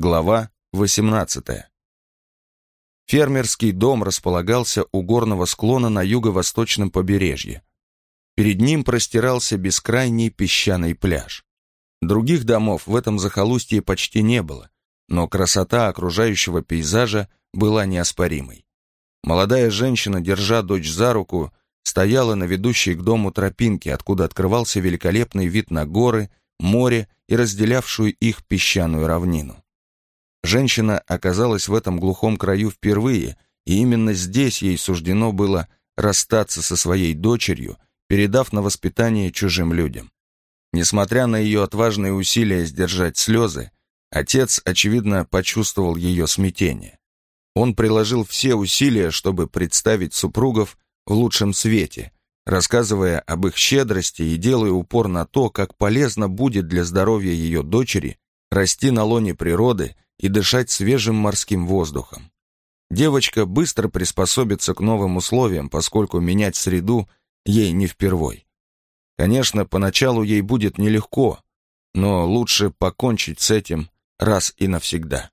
Глава 18. Фермерский дом располагался у горного склона на юго-восточном побережье. Перед ним простирался бескрайний песчаный пляж. Других домов в этом захолустье почти не было, но красота окружающего пейзажа была неоспоримой. Молодая женщина, держа дочь за руку, стояла на ведущей к дому тропинке, откуда открывался великолепный вид на горы, море и разделявшую их песчаную равнину. Женщина оказалась в этом глухом краю впервые, и именно здесь ей суждено было расстаться со своей дочерью, передав на воспитание чужим людям. Несмотря на ее отважные усилия сдержать слезы, отец, очевидно, почувствовал ее смятение. Он приложил все усилия, чтобы представить супругов в лучшем свете, рассказывая об их щедрости и делая упор на то, как полезно будет для здоровья ее дочери расти на лоне природы и дышать свежим морским воздухом. Девочка быстро приспособится к новым условиям, поскольку менять среду ей не впервой. Конечно, поначалу ей будет нелегко, но лучше покончить с этим раз и навсегда.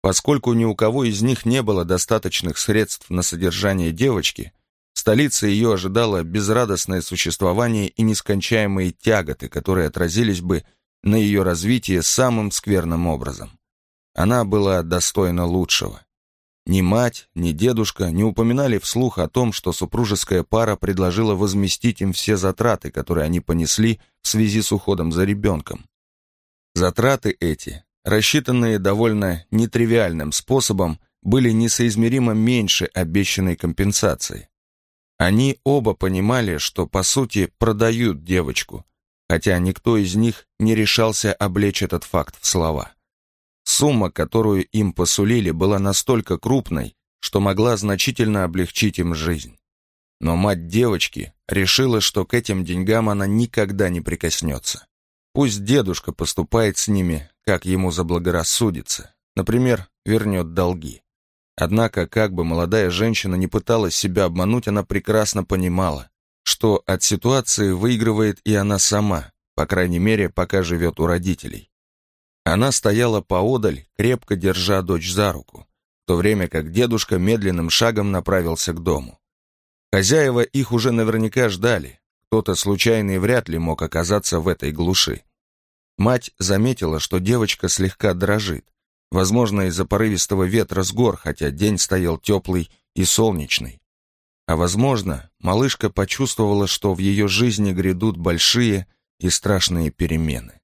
Поскольку ни у кого из них не было достаточных средств на содержание девочки, в столице ее ожидало безрадостное существование и нескончаемые тяготы, которые отразились бы на ее развитии самым скверным образом. Она была достойна лучшего. Ни мать, ни дедушка не упоминали вслух о том, что супружеская пара предложила возместить им все затраты, которые они понесли в связи с уходом за ребенком. Затраты эти, рассчитанные довольно нетривиальным способом, были несоизмеримо меньше обещанной компенсации. Они оба понимали, что по сути продают девочку, хотя никто из них не решался облечь этот факт в слова. Сумма, которую им посулили, была настолько крупной, что могла значительно облегчить им жизнь. Но мать девочки решила, что к этим деньгам она никогда не прикоснется. Пусть дедушка поступает с ними, как ему заблагорассудится, например, вернет долги. Однако, как бы молодая женщина не пыталась себя обмануть, она прекрасно понимала, что от ситуации выигрывает и она сама, по крайней мере, пока живет у родителей. Она стояла поодаль, крепко держа дочь за руку, в то время как дедушка медленным шагом направился к дому. Хозяева их уже наверняка ждали, кто-то случайный вряд ли мог оказаться в этой глуши. Мать заметила, что девочка слегка дрожит, возможно, из-за порывистого ветра с гор, хотя день стоял теплый и солнечный. А возможно, малышка почувствовала, что в ее жизни грядут большие и страшные перемены.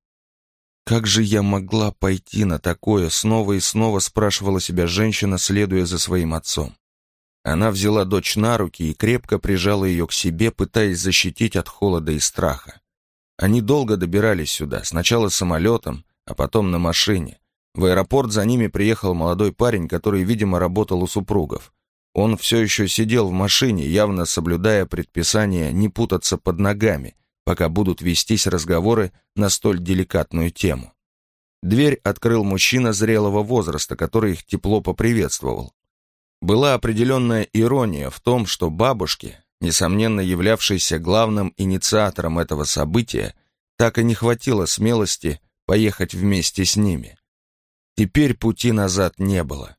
Как же я могла пойти на такое, снова и снова спрашивала себя женщина, следуя за своим отцом. Она взяла дочь на руки и крепко прижала ее к себе, пытаясь защитить от холода и страха. Они долго добирались сюда, сначала самолетом, а потом на машине. В аэропорт за ними приехал молодой парень, который, видимо, работал у супругов. Он все еще сидел в машине, явно соблюдая предписание не путаться под ногами, пока будут вестись разговоры на столь деликатную тему. Дверь открыл мужчина зрелого возраста, который их тепло поприветствовал. Была определенная ирония в том, что бабушке, несомненно являвшейся главным инициатором этого события, так и не хватило смелости поехать вместе с ними. Теперь пути назад не было.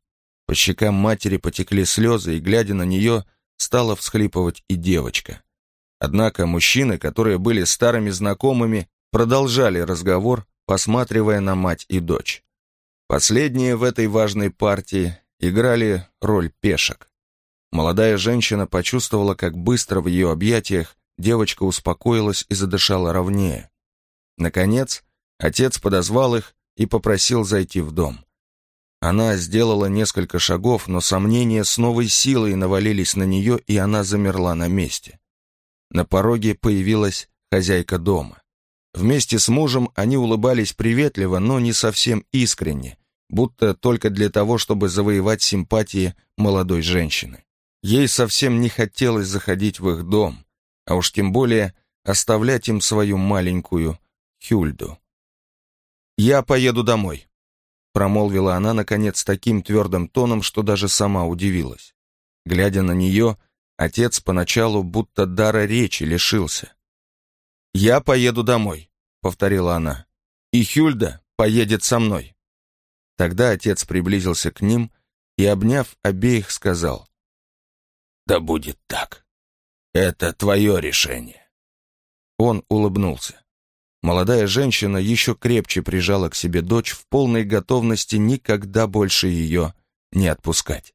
По щекам матери потекли слезы, и, глядя на нее, стала всхлипывать и девочка. Однако мужчины, которые были старыми знакомыми, продолжали разговор, посматривая на мать и дочь. Последние в этой важной партии играли роль пешек. Молодая женщина почувствовала, как быстро в ее объятиях девочка успокоилась и задышала ровнее. Наконец, отец подозвал их и попросил зайти в дом. Она сделала несколько шагов, но сомнения с новой силой навалились на нее, и она замерла на месте. На пороге появилась хозяйка дома. Вместе с мужем они улыбались приветливо, но не совсем искренне, будто только для того, чтобы завоевать симпатии молодой женщины. Ей совсем не хотелось заходить в их дом, а уж тем более оставлять им свою маленькую Хюльду. «Я поеду домой», — промолвила она, наконец, таким твердым тоном, что даже сама удивилась. Глядя на нее, Отец поначалу будто дара речи лишился. «Я поеду домой», — повторила она, — «и Хюльда поедет со мной». Тогда отец приблизился к ним и, обняв обеих, сказал, «Да будет так. Это твое решение». Он улыбнулся. Молодая женщина еще крепче прижала к себе дочь в полной готовности никогда больше ее не отпускать.